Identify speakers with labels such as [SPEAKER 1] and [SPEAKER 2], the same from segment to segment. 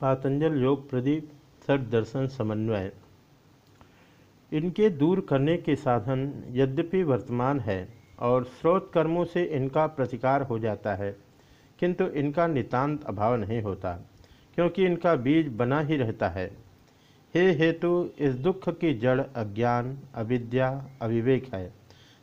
[SPEAKER 1] पातंजल योग प्रदीप सट दर्शन समन्वय। इनके दूर करने के साधन यद्यपि वर्तमान है और स्रोत कर्मों से इनका प्रतिकार हो जाता है, किंतु इनका नितांत अभाव नहीं होता, क्योंकि इनका बीज बना ही रहता है। हे हेतु इस दुख की जड़ अज्ञान, अविद्या, अविवेक है।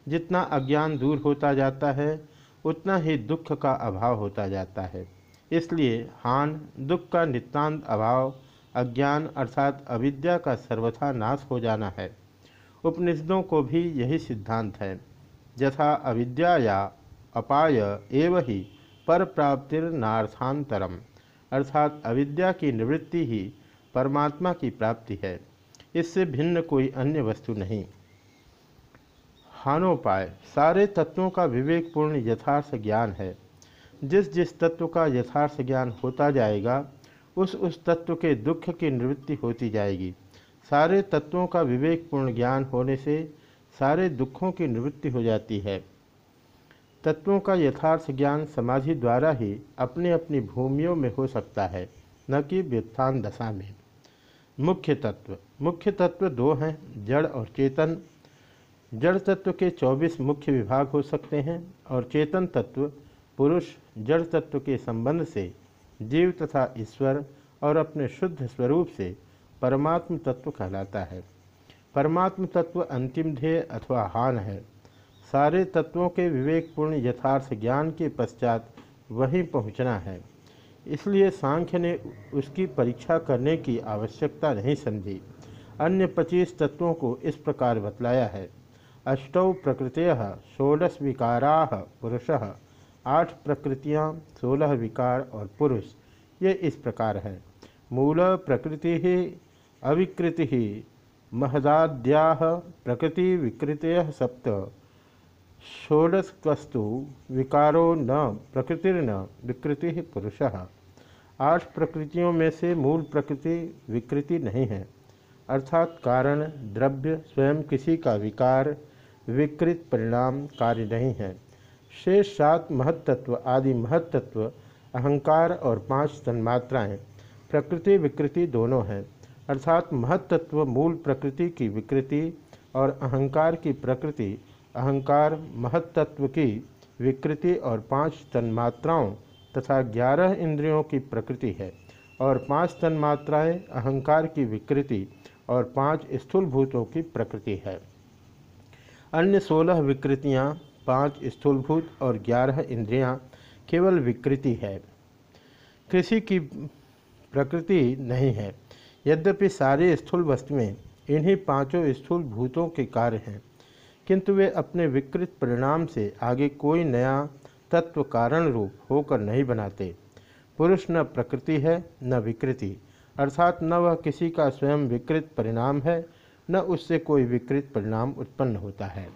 [SPEAKER 1] जितना अज्ञान दूर होता जाता है, उतना ही दुख का अभाव होता जाता है। इसलिए हान, दुख का नितांत अभाव, अज्ञान अर्थात अविद्या का सर्वथा नाश हो जाना है। उपनिषदों को भी यही सिद्धांत है। यथा अविद्या या अपाय एव ही पर प्राप्तिर्नार्थांतरम अर्थात अविद्या की निवृत्ति ही परमात्मा की प्राप्ति है। इससे भिन्न कोई अन्य वस्तु नहीं। हानोपाय, सारे तत्वों का विवेकपूर्ण यथार्थ ज्ञान है। जिस जिस तत्व का यथार्थ ज्ञान होता जाएगा, उस उस तत्व के दुख की निवृत्ति होती जाएगी। सारे तत्वों का विवेकपूर्ण ज्ञान होने से सारे दुखों की निवृत्ति हो जाती है। तत्वों का यथार्थ ज्ञान समाधि द्वारा ही अपनी अपनी भूमियों में हो सकता है, न कि व्युत्थान दशा में। मुख्य तत्व। मुख्य तत्व दो हैं, जड़ और चेतन। जड़ तत्व के 24 मुख्य विभाग हो सकते हैं और चेतन तत्व पुरुष जड़ तत्व के संबंध से जीव तथा ईश्वर और अपने शुद्ध स्वरूप से परमात्म तत्व कहलाता है। परमात्म तत्व अंतिम ध्येय अथवा हान है। सारे तत्वों के विवेकपूर्ण यथार्थ ज्ञान के पश्चात वहीं पहुँचना है। इसलिए सांख्य ने उसकी परीक्षा करने की आवश्यकता नहीं समझी। अन्य पच्चीस तत्वों को इस प्रकार बतलाया है। अष्टौ प्रकृतय षोडश विकारा पुरुष आठ प्रकृतियाँ, सोलह विकार और पुरुष, ये इस प्रकार है। मूल प्रकृति ही, अविकृति ही महदाद्या प्रकृति विकृतय सप्त। षोडशस्तु विकारो न प्रकृतिर्न विकृति पुरुष। आठ प्रकृतियों में से मूल प्रकृति विकृति नहीं है। अर्थात कारण, द्रव्य, स्वयं किसी का विकार, विकृत परिणाम कार्य नहीं है। शेष सात महत्त्व आदि महत्त्व अहंकार और पाँच तन्मात्राएँ। प्रकृति, विकृति दोनों हैं। अर्थात महत्त्व मूल प्रकृति की विकृति और अहंकार की प्रकृति। अहंकार महत्त्व की विकृति और पाँच तन्मात्राओं तथा ग्यारह इंद्रियों की प्रकृति है। और पाँच तन्मात्राएँ अहंकार की विकृति और पाँच स्थूल भूतों की प्रकृति है। अन्य सोलह विकृतियाँ पाँच स्थूलभूत और ग्यारह इंद्रियाँ केवल विकृति है। कृषि की प्रकृति नहीं है। यद्यपि सारी स्थूल वस्तुएँ इन्हीं पाँचों स्थूल भूतों के कार्य हैं, किंतु वे अपने विकृत परिणाम से आगे कोई नया तत्व कारण रूप होकर नहीं बनाते। पुरुष न प्रकृति है, न विकृति, अर्थात न वह किसी का स्वयं विकृत परिणाम है, न उससे कोई विकृत परिणाम उत्पन्न होता है।